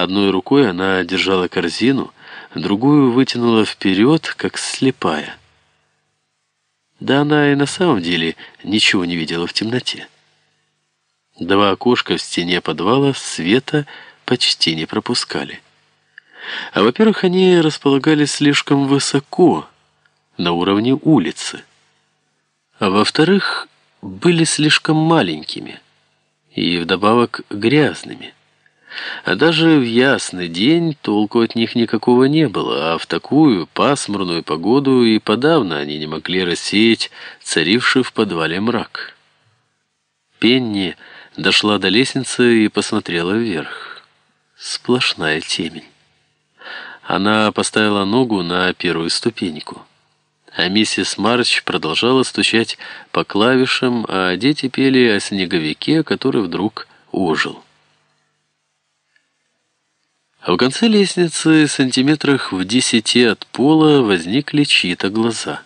Одной рукой она держала корзину, другую вытянула вперед, как слепая. Да она и на самом деле ничего не видела в темноте. Два окошка в стене подвала света почти не пропускали. А во-первых, они располагались слишком высоко, на уровне улицы. А во-вторых, были слишком маленькими и вдобавок грязными. А даже в ясный день толку от них никакого не было, а в такую пасмурную погоду и подавно они не могли рассеять царивший в подвале мрак. Пенни дошла до лестницы и посмотрела вверх. Сплошная темень. Она поставила ногу на первую ступеньку. А миссис Марч продолжала стучать по клавишам, а дети пели о снеговике, который вдруг ожил. А в конце лестницы, сантиметрах в десяти от пола, возникли чьи-то глаза.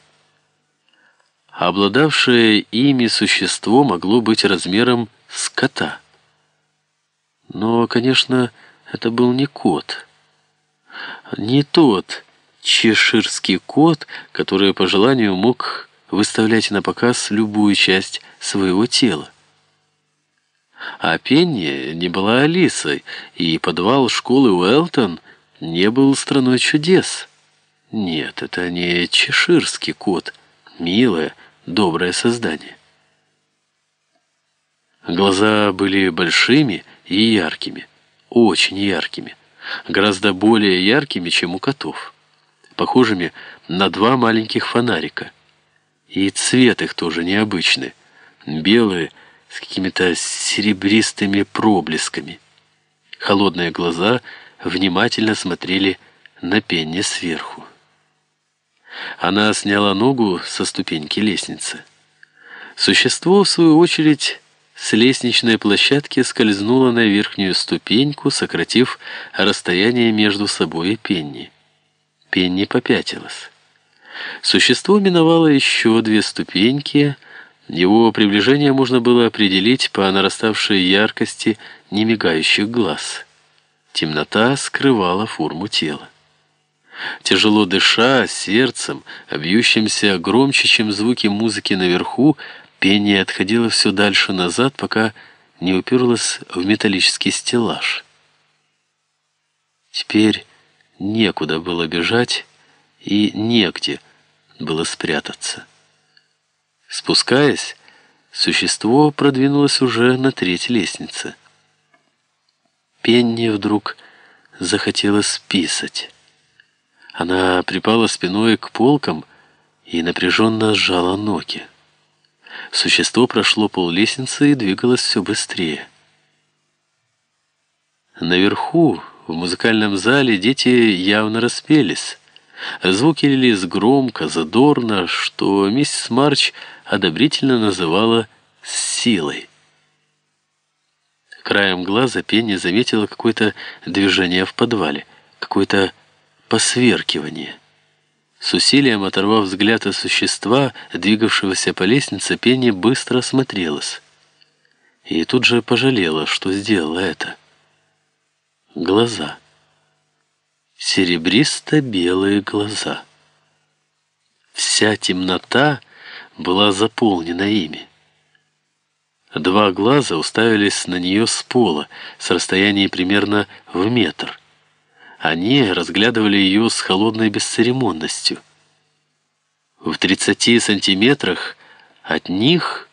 Обладавшее ими существо могло быть размером с кота. Но, конечно, это был не кот. Не тот чеширский кот, который по желанию мог выставлять на показ любую часть своего тела. А Пенни не была Алисой, и подвал школы Уэлтон не был страной чудес. Нет, это не чеширский кот, милое, доброе создание. Глаза были большими и яркими, очень яркими, гораздо более яркими, чем у котов, похожими на два маленьких фонарика. И цвет их тоже необычный, белые, с какими-то серебристыми проблесками. Холодные глаза внимательно смотрели на Пенни сверху. Она сняла ногу со ступеньки лестницы. Существо, в свою очередь, с лестничной площадки скользнуло на верхнюю ступеньку, сократив расстояние между собой и Пенни. Пенни попятилась. Существо миновало еще две ступеньки, его приближение можно было определить по нараставшей яркости немигающих глаз. Темнота скрывала форму тела. Тяжело дыша, сердцем, бьющимся громче, чем звуки музыки наверху, пение отходило все дальше назад, пока не уперлось в металлический стеллаж. Теперь некуда было бежать и негде было спрятаться. Спускаясь, существо продвинулось уже на треть лестницы. Пенни вдруг захотелось писать. Она припала спиной к полкам и напряженно сжала ноги. Существо прошло пол лестницы и двигалось все быстрее. Наверху, в музыкальном зале, дети явно распелись. Звуки лились громко, задорно, что миссис Марч одобрительно называла «силой». Краем глаза Пенни заметила какое-то движение в подвале, какое-то посверкивание. С усилием оторвав взгляд от существа, двигавшегося по лестнице, Пенни быстро осмотрелась. И тут же пожалела, что сделала это. Глаза серебристо-белые глаза. Вся темнота была заполнена ими. Два глаза уставились на нее с пола, с расстояния примерно в метр. Они разглядывали ее с холодной бесцеремонностью. В тридцати сантиметрах от них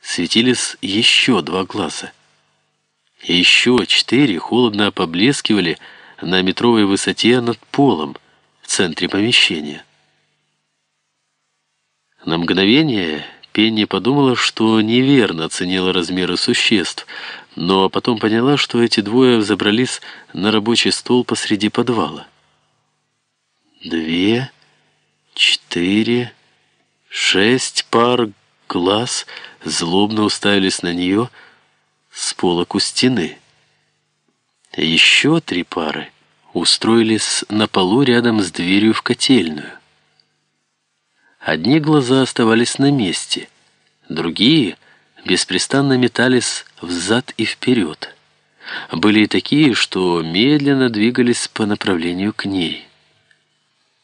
светились еще два глаза. Еще четыре холодно поблескивали на метровой высоте над полом в центре помещения. На мгновение Пенни подумала, что неверно оценила размеры существ, но потом поняла, что эти двое взобрались на рабочий стол посреди подвала. Две, четыре, шесть пар глаз злобно уставились на нее с полок у стены. Еще три пары устроились на полу рядом с дверью в котельную. Одни глаза оставались на месте, другие беспрестанно метались взад и вперед. Были и такие, что медленно двигались по направлению к ней.